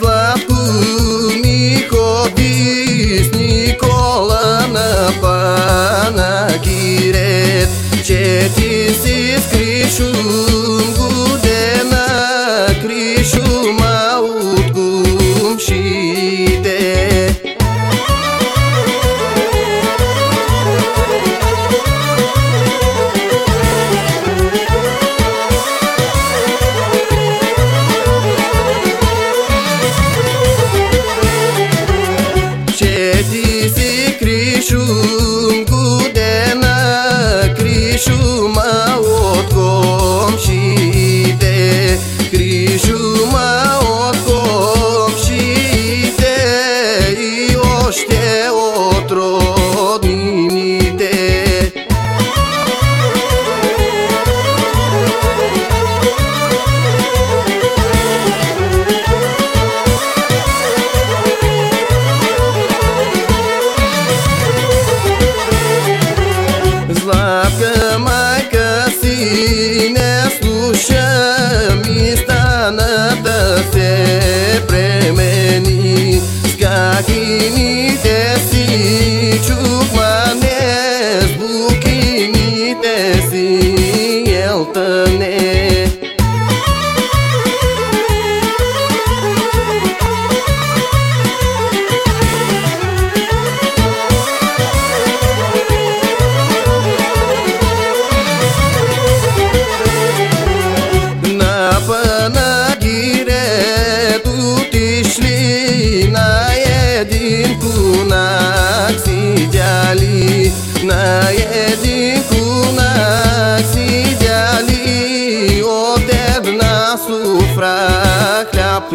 злату Міховіс Нікола на пана Кірет Четі се премени. С гагините си чухмане с букините си елтане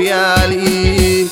وعيالي